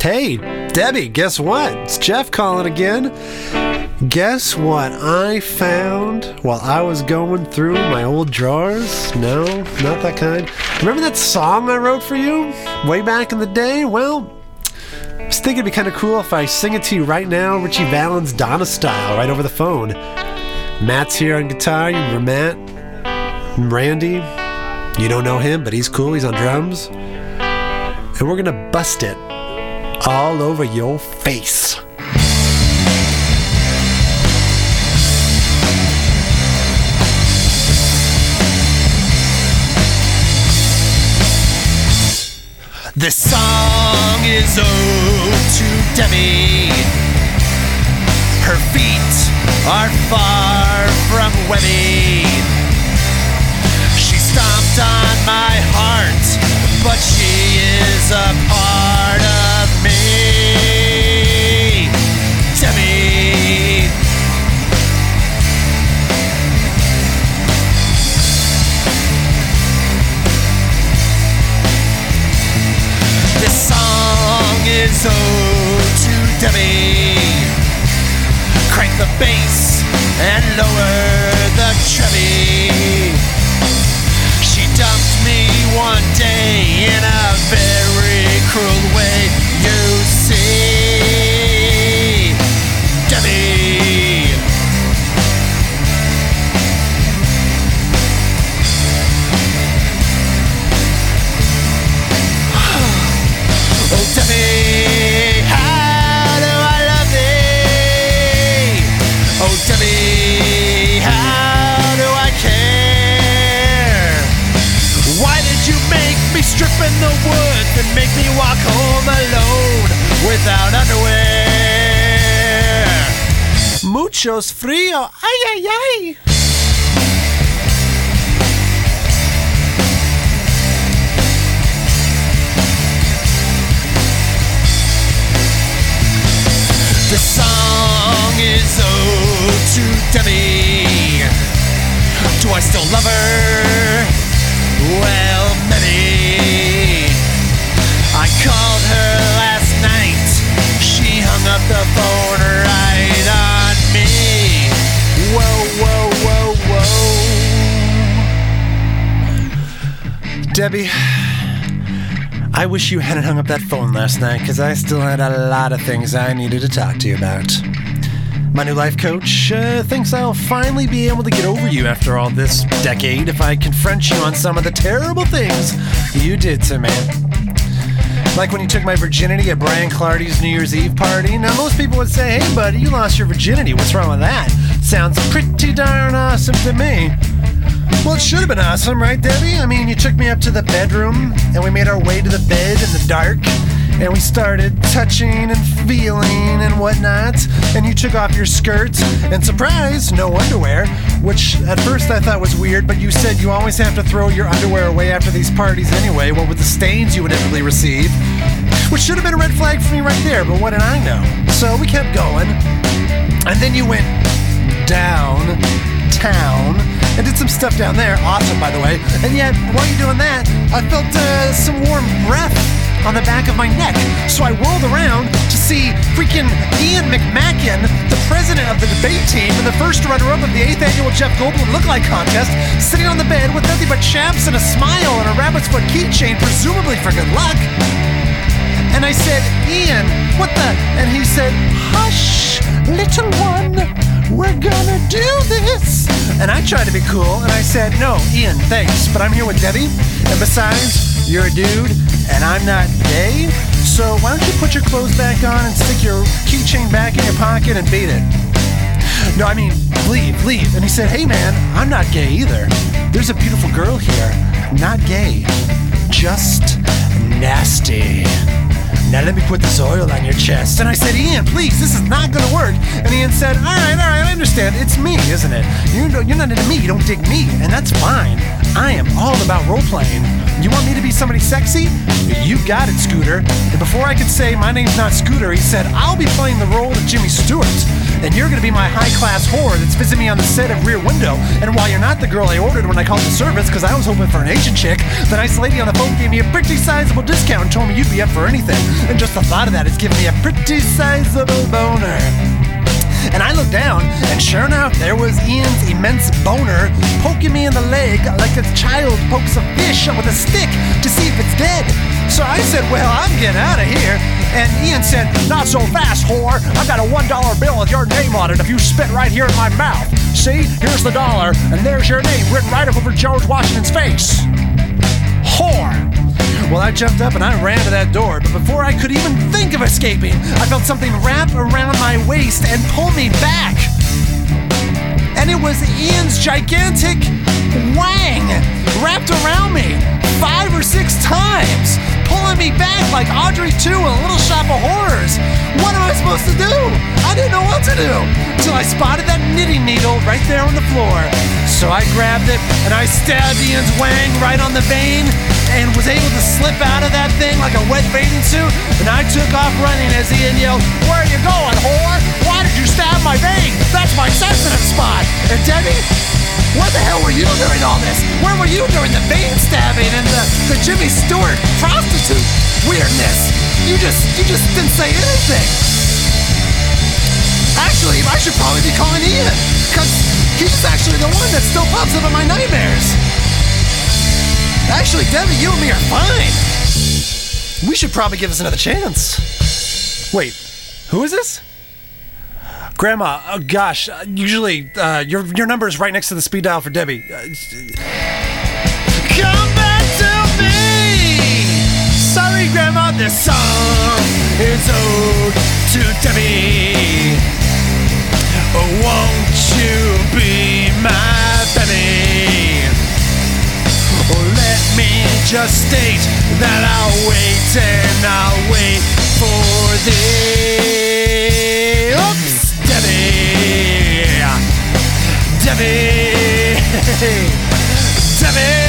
Hey, Debbie, guess what? It's Jeff calling again. Guess what I found while I was going through my old drawers? No, not that kind. Remember that song I wrote for you way back in the day? Well, I was thinking it'd be kind of cool if I sing it to you right now, Ritchie Valens Donna style, right over the phone. Matt's here on guitar. You remember Matt? Randy? You don't know him, but he's cool. He's on drums. And we're gonna bust it all over your face. This song is ode to Debbie. Her feet are far from webby. She stomped on my heart, but she is a part of bass and lower the treble. Muchos frío. Ay, ay, ay. The song is ode to Debbie. Do I still love her? Well, maybe. I called Debbie, I wish you hadn't hung up that phone last night because I still had a lot of things I needed to talk to you about. My new life coach uh, thinks I'll finally be able to get over you after all this decade if I confront you on some of the terrible things you did to me. Like when you took my virginity at Brian Clardy's New Year's Eve party. Now, most people would say, hey, buddy, you lost your virginity. What's wrong with that? Sounds pretty darn awesome to me. Well, it should have been awesome, right, Debbie? I mean, you took me up to the bedroom and we made our way to the bed in the dark and we started touching and feeling and whatnot. And you took off your skirts and surprise, no underwear, which at first I thought was weird, but you said you always have to throw your underwear away after these parties anyway, what with the stains you inevitably receive. Which should have been a red flag for me right there, but what did I know? So we kept going. And then you went downtown and did some stuff down there. Awesome, by the way. And yet, while you're doing that, I felt uh, some warm breath on the back of my neck. So I whirled around to see freaking Ian McMacken, the president of the debate team and the first runner-up of the 8th annual Jeff Goldblum Lookalike Contest, sitting on the bed with nothing but chaps and a smile and a rabbit's foot keychain, presumably for good luck. And I said, Ian, what the? And he said, Hush, little one, we're gonna do this. And I tried to be cool, and I said, No, Ian, thanks, but I'm here with Debbie. And besides, you're a dude, and I'm not gay. So why don't you put your clothes back on and stick your keychain back in your pocket and beat it? No, I mean, leave, leave. And he said, Hey man, I'm not gay either. There's a beautiful girl here. Not gay. Just nasty. Now let me put this oil on your chest. And I said, Ian, please, this is not gonna work. And Ian said, All right, all right, I understand. It's me, isn't it? You know, you're not into me. You don't dig me, and that's fine. I am all about role playing. You want me to be somebody sexy? You got it, Scooter. And before I could say my name's not Scooter, he said, I'll be playing the role of Jimmy Stewart. And you're gonna be my high class whore that's visiting me on the set of Rear Window. And while you're not the girl I ordered when I called the service, because I was hoping for an Asian chick, the nice lady on the phone gave me a pretty sizable discount and told me you'd be up for anything. And just the thought of that is giving me a pretty sizable boner. And I looked down, and sure enough, there was Ian's immense boner poking me in the leg like a child pokes a fish with a stick to see if it's dead. So I said, Well, I'm getting out of here. And Ian said, Not so fast, whore. I've got a $1 bill with your name on it if you spit right here in my mouth. See, here's the dollar, and there's your name written right up over George Washington's face. Whore. Well, I jumped up and I ran to that door, but before I could even think of escaping, I felt something wrap around my waist and pull me back. It was Ian's gigantic wang wrapped around me five or six times, pulling me back like Audrey 2 in a Little Shop of Horrors. What am I supposed to do? I didn't know what to do until I spotted that knitting needle right there on the floor. So I grabbed it and I stabbed Ian's wang right on the vein and was able to slip out of that thing like a wet bathing suit. And I took off running as Ian yelled, Where are you going, whore? Why did you stab my vein? That's during all this? Where were you during the vein stabbing and the, the Jimmy Stewart prostitute weirdness? You just you just didn't say anything. Actually, I should probably be calling Ian, because he's actually the one that still pops up in my nightmares. Actually, Debbie, you and me are fine. We should probably give this another chance. Wait, who is this? Grandma, oh gosh, uh, usually uh, your your number is right next to the speed dial for Debbie. Uh, come back to me. Sorry, Grandma, this song is ode to Debbie. Debbie. Debbie.